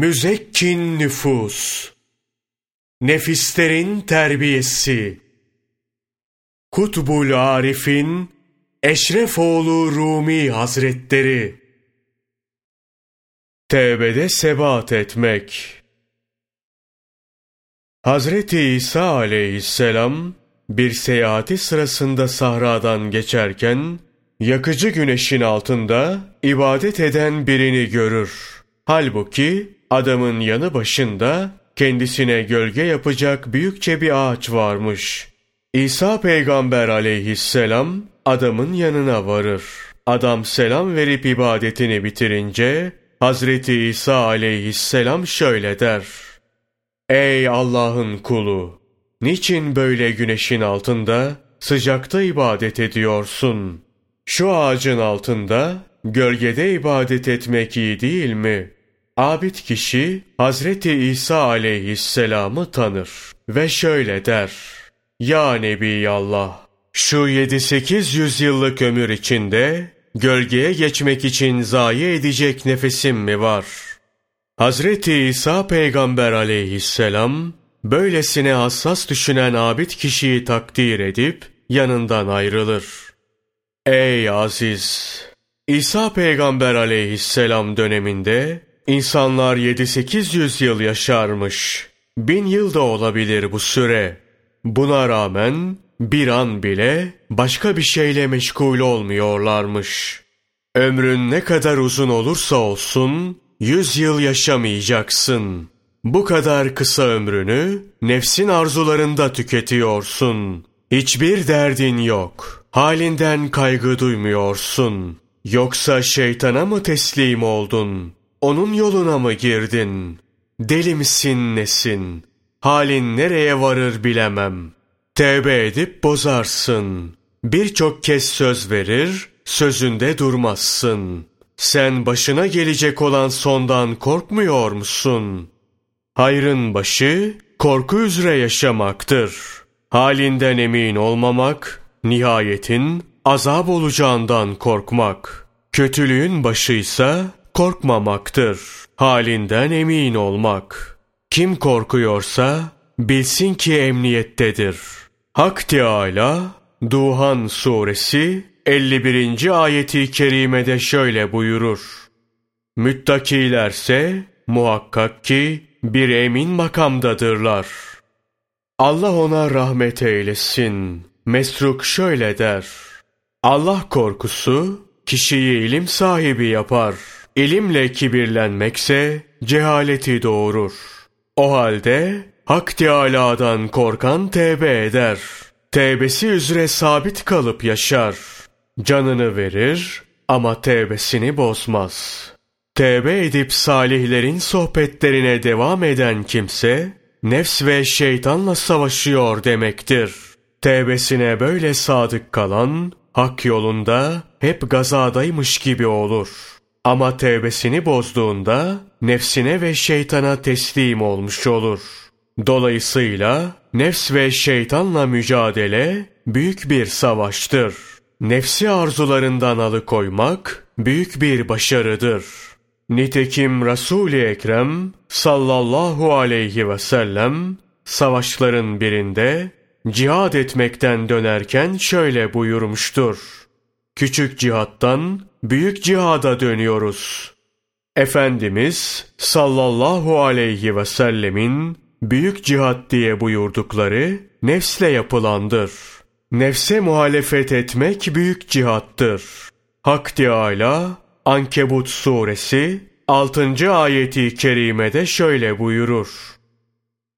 Müzekkin nüfus, nefislerin terbiyesi, Kutbul Arif'in Eşrefoğlu Rumi Hazretleri, Tevbede sebat etmek. Hazreti İsa aleyhisselam bir seyahati sırasında sahradan geçerken yakıcı güneşin altında ibadet eden birini görür. Halbuki adamın yanı başında kendisine gölge yapacak büyükçe bir ağaç varmış. İsa peygamber aleyhisselam adamın yanına varır. Adam selam verip ibadetini bitirince Hazreti İsa aleyhisselam şöyle der. Ey Allah'ın kulu! Niçin böyle güneşin altında sıcakta ibadet ediyorsun? Şu ağacın altında gölgede ibadet etmek iyi değil mi? Abid kişi Hazreti İsa aleyhisselamı tanır ve şöyle der. Ya Nebiyallah! Şu yedi sekiz yüzyıllık ömür içinde gölgeye geçmek için zayi edecek nefesim mi var? Hazreti İsa peygamber aleyhisselam böylesine hassas düşünen abid kişiyi takdir edip yanından ayrılır. Ey aziz! İsa peygamber aleyhisselam döneminde insanlar 7-800 yıl yaşarmış. Bin yıl da olabilir bu süre. Buna rağmen bir an bile başka bir şeyle meşgul olmuyorlarmış. Ömrün ne kadar uzun olursa olsun yüz yıl yaşamayacaksın. Bu kadar kısa ömrünü nefsin arzularında tüketiyorsun. Hiçbir derdin yok. Halinden kaygı duymuyorsun. Yoksa şeytana mı teslim oldun? Onun yoluna mı girdin? Deli misin nesin? Halin nereye varır bilemem. Tevbe edip bozarsın. Birçok kez söz verir, sözünde durmazsın. Sen başına gelecek olan sondan korkmuyor musun? Hayrın başı korku üzere yaşamaktır. Halinden emin olmamak, nihayetin azap olacağından korkmak. Kötülüğün başıysa korkmamaktır. Halinden emin olmak. Kim korkuyorsa bilsin ki emniyettedir. Hak Teâlâ Duhan Suresi 51. ayeti kerimede şöyle buyurur. Müttakilerse muhakkak ki bir emin makamdadırlar. Allah ona rahmet eylesin. Mesruk şöyle der. Allah korkusu kişiyi ilim sahibi yapar. İlimle kibirlenmekse cehaleti doğurur. O halde Hak Teâlâ'dan korkan tevbe eder. Tevbesi üzere sabit kalıp yaşar. Canını verir ama tevbesini bozmaz. Tevbe edip salihlerin sohbetlerine devam eden kimse, nefs ve şeytanla savaşıyor demektir. Tevbesine böyle sadık kalan, hak yolunda hep gazadaymış gibi olur. Ama tevbesini bozduğunda, nefsine ve şeytana teslim olmuş olur. Dolayısıyla, nefs ve şeytanla mücadele, büyük bir savaştır. Nefsi arzularından alıkoymak, büyük bir başarıdır. Nitekim Resul-i Ekrem sallallahu aleyhi ve sellem savaşların birinde cihad etmekten dönerken şöyle buyurmuştur. Küçük cihattan büyük cihada dönüyoruz. Efendimiz sallallahu aleyhi ve sellemin büyük cihat diye buyurdukları nefsle yapılandır. Nefse muhalefet etmek büyük cihattır. Hak Teâlâ Ankebut suresi 6. ayeti kerimede şöyle buyurur.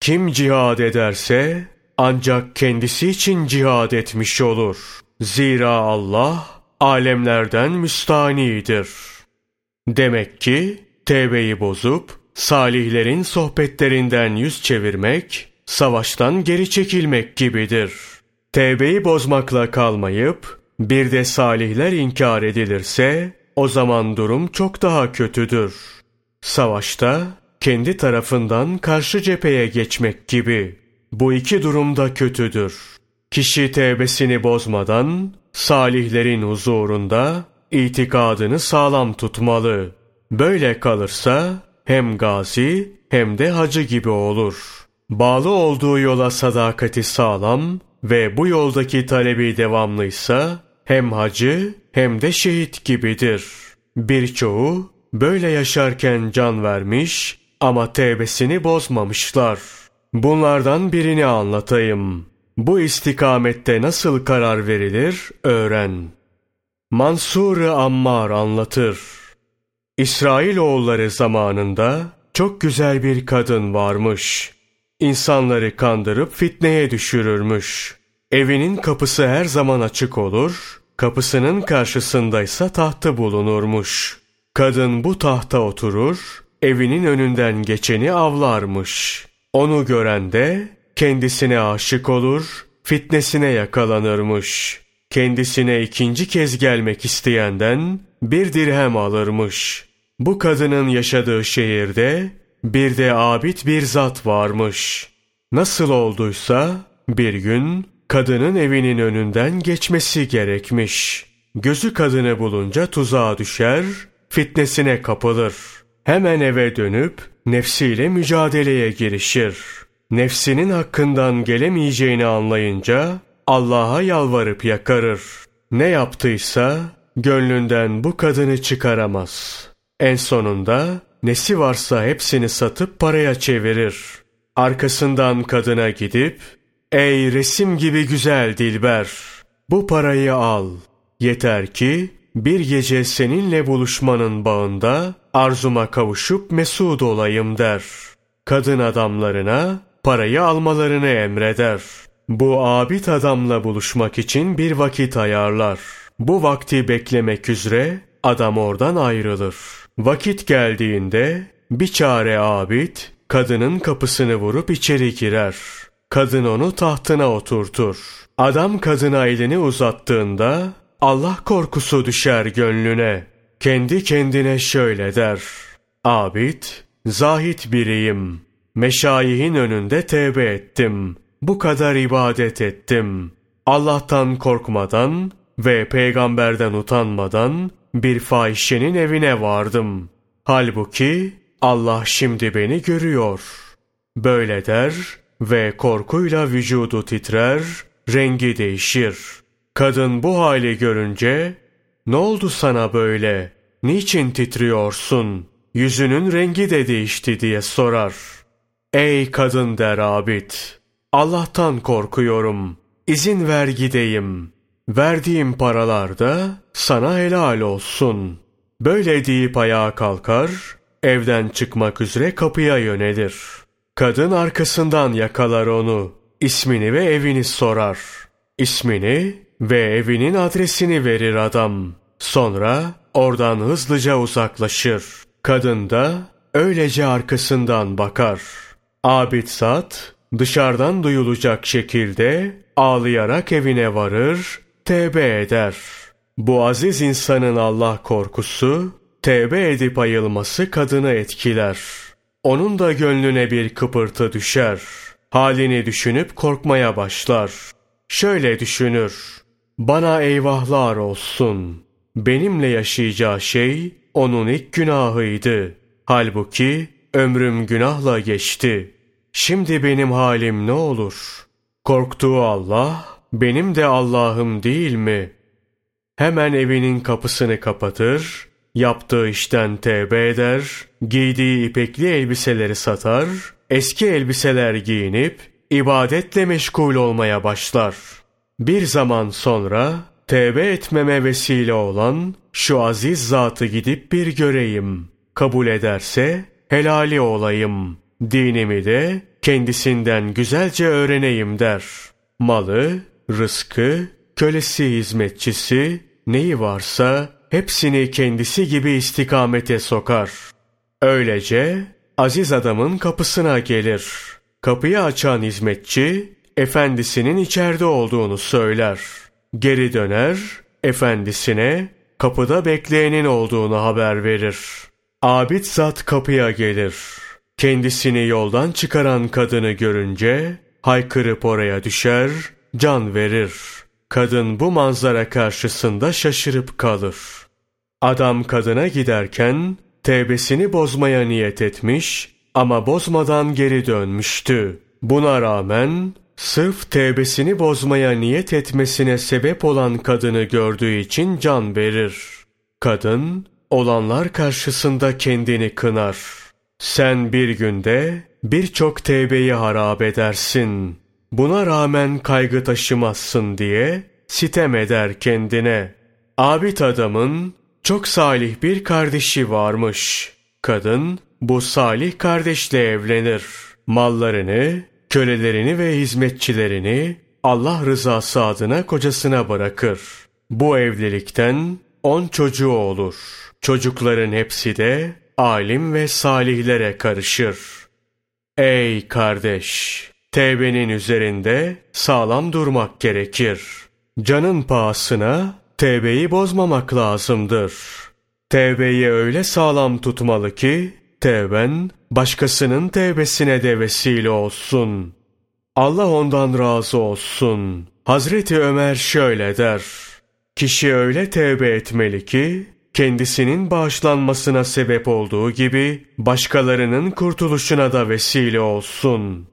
Kim cihad ederse ancak kendisi için cihad etmiş olur. Zira Allah alemlerden müstanidir. Demek ki tevbeyi bozup salihlerin sohbetlerinden yüz çevirmek, savaştan geri çekilmek gibidir. Tevbeyi bozmakla kalmayıp bir de salihler inkar edilirse o zaman durum çok daha kötüdür. Savaşta kendi tarafından karşı cepheye geçmek gibi. Bu iki durumda kötüdür. Kişi tevbesini bozmadan salihlerin huzurunda itikadını sağlam tutmalı. Böyle kalırsa hem gazi hem de hacı gibi olur. Bağlı olduğu yola sadakati sağlam ve bu yoldaki talebi devamlıysa hem hacı hem de şehit gibidir. Birçoğu böyle yaşarken can vermiş ama tevbesini bozmamışlar. Bunlardan birini anlatayım. Bu istikamette nasıl karar verilir öğren. Mansur-ı Ammar anlatır. İsrail oğulları zamanında çok güzel bir kadın varmış. İnsanları kandırıp fitneye düşürürmüş. Evinin kapısı her zaman açık olur, kapısının karşısındaysa tahtı bulunurmuş. Kadın bu tahta oturur, evinin önünden geçeni avlarmış. Onu gören de kendisine aşık olur, fitnesine yakalanırmış. Kendisine ikinci kez gelmek isteyenden bir dirhem alırmış. Bu kadının yaşadığı şehirde bir de abid bir zat varmış. Nasıl olduysa bir gün kadının evinin önünden geçmesi gerekmiş. Gözü kadını bulunca tuzağa düşer, fitnesine kapılır. Hemen eve dönüp nefsiyle mücadeleye girişir. Nefsinin hakkından gelemeyeceğini anlayınca Allah'a yalvarıp yakarır. Ne yaptıysa gönlünden bu kadını çıkaramaz. En sonunda nesi varsa hepsini satıp paraya çevirir. Arkasından kadına gidip Ey resim gibi güzel dilber bu parayı al. Yeter ki bir gece seninle buluşmanın bağında arzuma kavuşup mesud olayım der. Kadın adamlarına parayı almalarını emreder. Bu abid adamla buluşmak için bir vakit ayarlar. Bu vakti beklemek üzere adam oradan ayrılır. Vakit geldiğinde bir çare abid kadının kapısını vurup içeri girer. Kadın onu tahtına oturtur. Adam kadına elini uzattığında Allah korkusu düşer gönlüne. Kendi kendine şöyle der. Abid, zahit biriyim. Meşayihin önünde tevbe ettim. Bu kadar ibadet ettim. Allah'tan korkmadan ve peygamberden utanmadan bir fahişenin evine vardım. Halbuki Allah şimdi beni görüyor. Böyle der ve korkuyla vücudu titrer, rengi değişir. Kadın bu hali görünce, ne oldu sana böyle, niçin titriyorsun, yüzünün rengi de değişti diye sorar. Ey kadın der abid, Allah'tan korkuyorum, izin ver gideyim. Verdiğim paralarda sana helal olsun. Böyle deyip ayağa kalkar, evden çıkmak üzere kapıya yönelir. Kadın arkasından yakalar onu, ismini ve evini sorar. İsmini ve evinin adresini verir adam. Sonra oradan hızlıca uzaklaşır. Kadın da öylece arkasından bakar. Abid Sat dışarıdan duyulacak şekilde ağlayarak evine varır, tevbe eder. Bu aziz insanın Allah korkusu, tevbe edip ayılması kadını etkiler. Onun da gönlüne bir kıpırtı düşer. Halini düşünüp korkmaya başlar. Şöyle düşünür. Bana eyvahlar olsun. Benimle yaşayacağı şey onun ilk günahıydı. Halbuki ömrüm günahla geçti. Şimdi benim halim ne olur? Korktuğu Allah, benim de Allah'ım değil mi? Hemen evinin kapısını kapatır, yaptığı işten tevbe eder, giydiği ipekli elbiseleri satar, eski elbiseler giyinip ibadetle meşgul olmaya başlar. Bir zaman sonra tevbe etmeme vesile olan şu aziz zatı gidip bir göreyim. Kabul ederse helali olayım. Dinimi de kendisinden güzelce öğreneyim der. Malı, rızkı, kölesi hizmetçisi, neyi varsa hepsini kendisi gibi istikamete sokar. Öylece aziz adamın kapısına gelir. Kapıyı açan hizmetçi, efendisinin içeride olduğunu söyler. Geri döner, efendisine kapıda bekleyenin olduğunu haber verir. Abid zat kapıya gelir. Kendisini yoldan çıkaran kadını görünce haykırıp oraya düşer, can verir. Kadın bu manzara karşısında şaşırıp kalır. Adam kadına giderken tevbesini bozmaya niyet etmiş ama bozmadan geri dönmüştü. Buna rağmen sırf tevbesini bozmaya niyet etmesine sebep olan kadını gördüğü için can verir. Kadın olanlar karşısında kendini kınar. Sen bir günde birçok tevbeyi harap edersin. Buna rağmen kaygı taşımazsın diye sitem eder kendine. Abid adamın çok salih bir kardeşi varmış. Kadın bu salih kardeşle evlenir. Mallarını, kölelerini ve hizmetçilerini Allah rızası adına kocasına bırakır. Bu evlilikten on çocuğu olur. Çocukların hepsi de alim ve salihlere karışır. Ey kardeş! Tevbenin üzerinde sağlam durmak gerekir. Canın pahasına tevbeyi bozmamak lazımdır. Tevbeyi öyle sağlam tutmalı ki, tevben başkasının tevbesine de vesile olsun. Allah ondan razı olsun. Hazreti Ömer şöyle der. Kişi öyle tevbe etmeli ki, kendisinin bağışlanmasına sebep olduğu gibi, başkalarının kurtuluşuna da vesile olsun.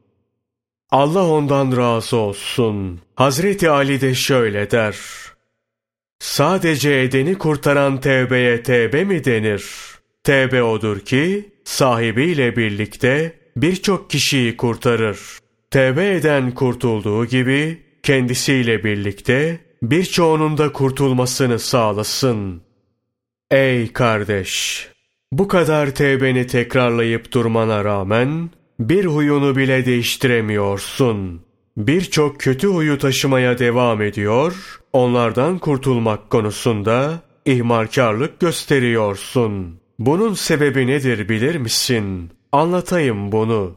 Allah ondan razı olsun. Hazreti Ali de şöyle der. Sadece edeni kurtaran tevbeye tevbe mi denir? Tevbe odur ki sahibiyle birlikte birçok kişiyi kurtarır. Tevbe eden kurtulduğu gibi kendisiyle birlikte birçoğunun da kurtulmasını sağlasın. Ey kardeş! Bu kadar tevbeni tekrarlayıp durmana rağmen bir huyunu bile değiştiremiyorsun. Birçok kötü huyu taşımaya devam ediyor, onlardan kurtulmak konusunda ihmalkarlık gösteriyorsun. Bunun sebebi nedir bilir misin? Anlatayım bunu.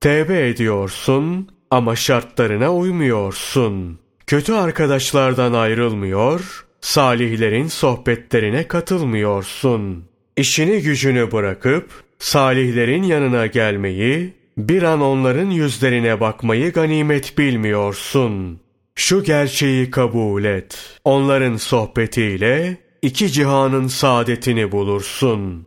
Tevbe ediyorsun ama şartlarına uymuyorsun. Kötü arkadaşlardan ayrılmıyor, salihlerin sohbetlerine katılmıyorsun. İşini gücünü bırakıp salihlerin yanına gelmeyi, bir an onların yüzlerine bakmayı ganimet bilmiyorsun. Şu gerçeği kabul et. Onların sohbetiyle iki cihanın saadetini bulursun.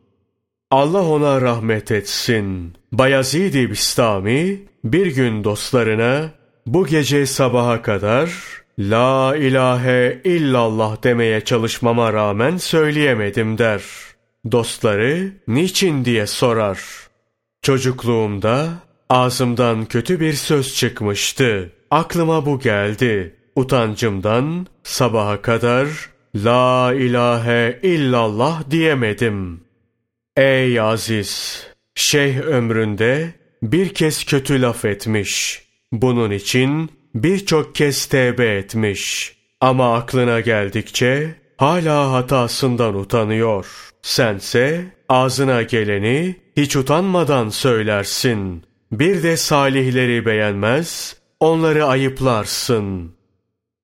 Allah ona rahmet etsin. Bayezid-i Bistami bir gün dostlarına bu gece sabaha kadar La ilahe illallah demeye çalışmama rağmen söyleyemedim der. Dostları niçin diye sorar. Çocukluğumda ağzımdan kötü bir söz çıkmıştı. Aklıma bu geldi. Utancımdan sabaha kadar La ilahe illallah diyemedim. Ey aziz! Şeyh ömründe bir kez kötü laf etmiş. Bunun için birçok kez tevbe etmiş. Ama aklına geldikçe hala hatasından utanıyor. Sense ağzına geleni hiç utanmadan söylersin. Bir de salihleri beğenmez, onları ayıplarsın.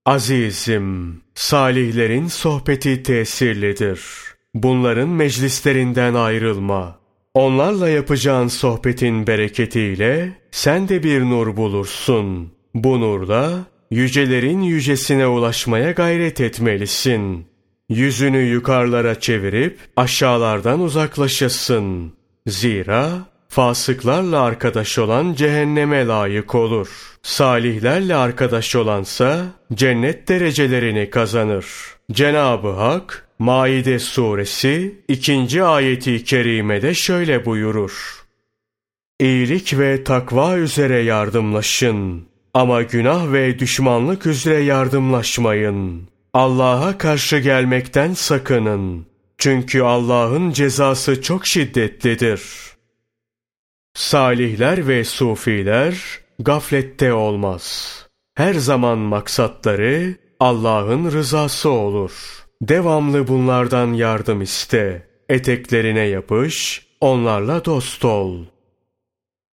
Azizim, salihlerin sohbeti tesirlidir. Bunların meclislerinden ayrılma. Onlarla yapacağın sohbetin bereketiyle sen de bir nur bulursun. Bu nurda yücelerin yücesine ulaşmaya gayret etmelisin. Yüzünü yukarılara çevirip aşağılardan uzaklaşasın. Zira fasıklarla arkadaş olan cehenneme layık olur. Salihlerle arkadaş olansa cennet derecelerini kazanır. Cenab-ı Hak Maide suresi 2. ayeti kerimede şöyle buyurur. İyilik ve takva üzere yardımlaşın. Ama günah ve düşmanlık üzere yardımlaşmayın. Allah'a karşı gelmekten sakının. Çünkü Allah'ın cezası çok şiddetlidir. Salihler ve sufiler gaflette olmaz. Her zaman maksatları Allah'ın rızası olur. Devamlı bunlardan yardım iste. Eteklerine yapış, onlarla dost ol.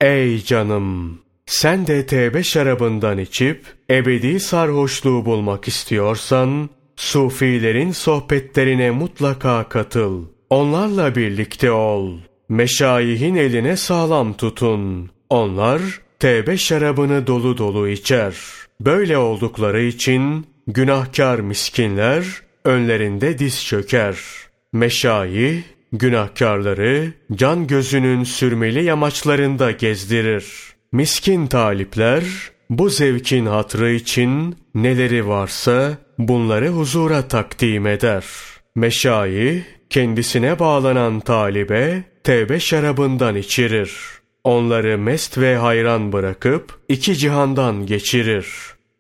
Ey canım! Sen de tevbe şarabından içip ebedi sarhoşluğu bulmak istiyorsan, sufilerin sohbetlerine mutlaka katıl. Onlarla birlikte ol. Meşayihin eline sağlam tutun. Onlar tevbe şarabını dolu dolu içer. Böyle oldukları için günahkar miskinler önlerinde diz çöker. Meşayih günahkarları can gözünün sürmeli yamaçlarında gezdirir. Miskin talipler bu zevkin hatrı için neleri varsa bunları huzura takdim eder. Meşayi kendisine bağlanan talibe tevbe şarabından içirir. Onları mest ve hayran bırakıp iki cihandan geçirir.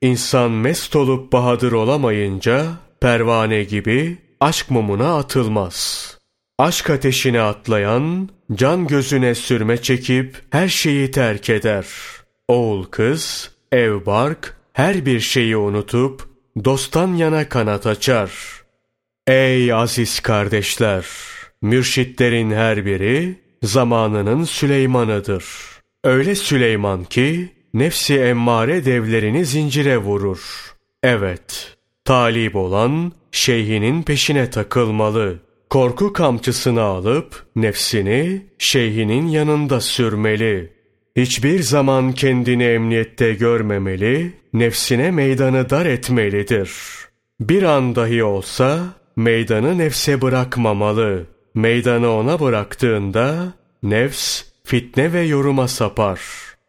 İnsan mest olup bahadır olamayınca pervane gibi aşk mumuna atılmaz. Aşk ateşine atlayan can gözüne sürme çekip her şeyi terk eder. Oğul kız, ev bark her bir şeyi unutup dosttan yana kanat açar. Ey aziz kardeşler! Mürşitlerin her biri zamanının Süleyman'ıdır. Öyle Süleyman ki nefsi emmare devlerini zincire vurur. Evet, talip olan şeyhinin peşine takılmalı. Korku kamçısını alıp nefsini şeyhinin yanında sürmeli. Hiçbir zaman kendini emniyette görmemeli, nefsine meydanı dar etmelidir. Bir an dahi olsa meydanı nefse bırakmamalı. Meydanı ona bıraktığında nefs fitne ve yoruma sapar.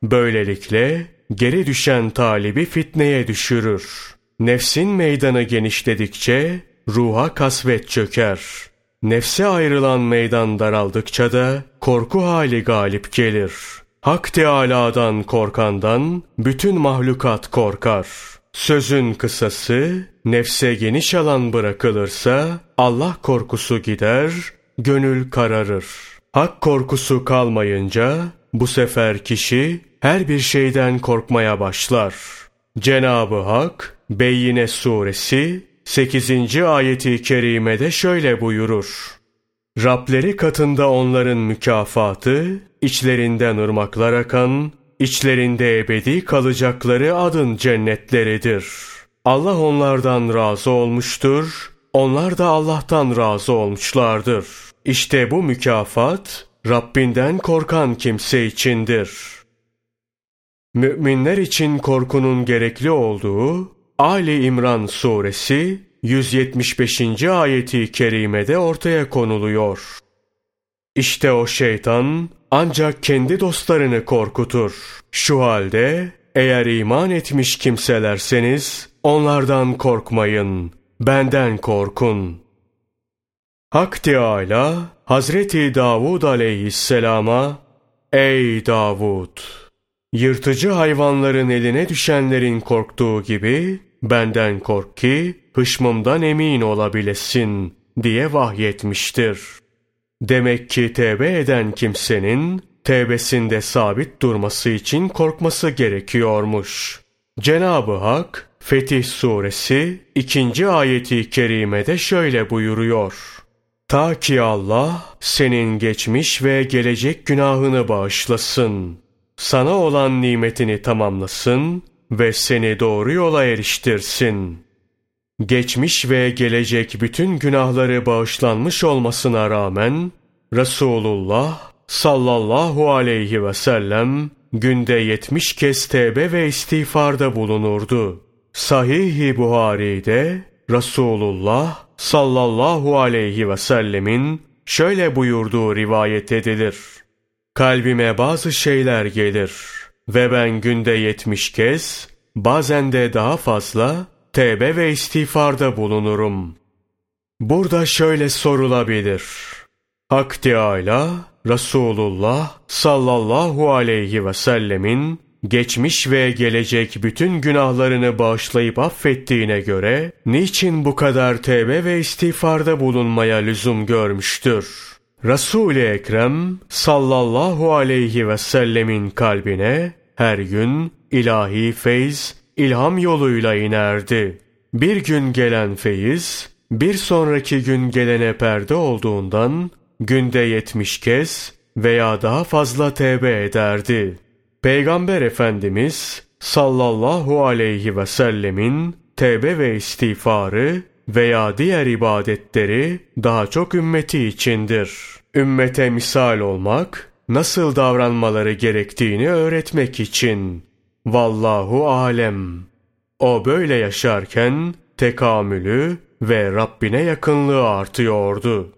Böylelikle geri düşen talibi fitneye düşürür. Nefsin meydanı genişledikçe ruha kasvet çöker. Nefse ayrılan meydan daraldıkça da korku hali galip gelir. Hak Teâlâ'dan korkandan bütün mahlukat korkar. Sözün kısası, nefse geniş alan bırakılırsa Allah korkusu gider, gönül kararır. Hak korkusu kalmayınca bu sefer kişi her bir şeyden korkmaya başlar. Cenabı Hak Beyyine suresi 8. ayeti kerimede şöyle buyurur. Rableri katında onların mükafatı, içlerinden ırmaklar akan, içlerinde ebedi kalacakları adın cennetleridir. Allah onlardan razı olmuştur, onlar da Allah'tan razı olmuşlardır. İşte bu mükafat, Rabbinden korkan kimse içindir. Müminler için korkunun gerekli olduğu, Ali İmran suresi 175. ayeti kerimede ortaya konuluyor. İşte o şeytan ancak kendi dostlarını korkutur. Şu halde eğer iman etmiş kimselerseniz onlardan korkmayın, benden korkun. Hak Teâlâ Hazreti Davud aleyhisselama Ey Davud! Yırtıcı hayvanların eline düşenlerin korktuğu gibi benden kork ki hışmımdan emin olabilesin diye vahyetmiştir. Demek ki tevbe eden kimsenin tevbesinde sabit durması için korkması gerekiyormuş. Cenab-ı Hak Fetih Suresi 2. ayeti kerimede şöyle buyuruyor. Ta ki Allah senin geçmiş ve gelecek günahını bağışlasın. Sana olan nimetini tamamlasın ve seni doğru yola eriştirsin. Geçmiş ve gelecek bütün günahları bağışlanmış olmasına rağmen Resulullah sallallahu aleyhi ve sellem günde yetmiş kez tevbe ve istiğfarda bulunurdu. Sahih-i Buhari'de Resulullah sallallahu aleyhi ve sellemin şöyle buyurduğu rivayet edilir. Kalbime bazı şeyler gelir ve ben günde yetmiş kez, bazen de daha fazla tevbe ve istiğfarda bulunurum. Burada şöyle sorulabilir. Hak Teâlâ, Resulullah sallallahu aleyhi ve sellemin geçmiş ve gelecek bütün günahlarını bağışlayıp affettiğine göre, niçin bu kadar tevbe ve istiğfarda bulunmaya lüzum görmüştür? Resul-i Ekrem sallallahu aleyhi ve sellemin kalbine her gün ilahi feyz, ilham yoluyla inerdi. Bir gün gelen feyiz, bir sonraki gün gelene perde olduğundan günde yetmiş kez veya daha fazla tevbe ederdi. Peygamber Efendimiz sallallahu aleyhi ve sellemin tevbe ve istiğfarı veya diğer ibadetleri daha çok ümmeti içindir. Ümmete misal olmak, nasıl davranmaları gerektiğini öğretmek için. Vallahu alem. O böyle yaşarken tekamülü ve Rabbine yakınlığı artıyordu.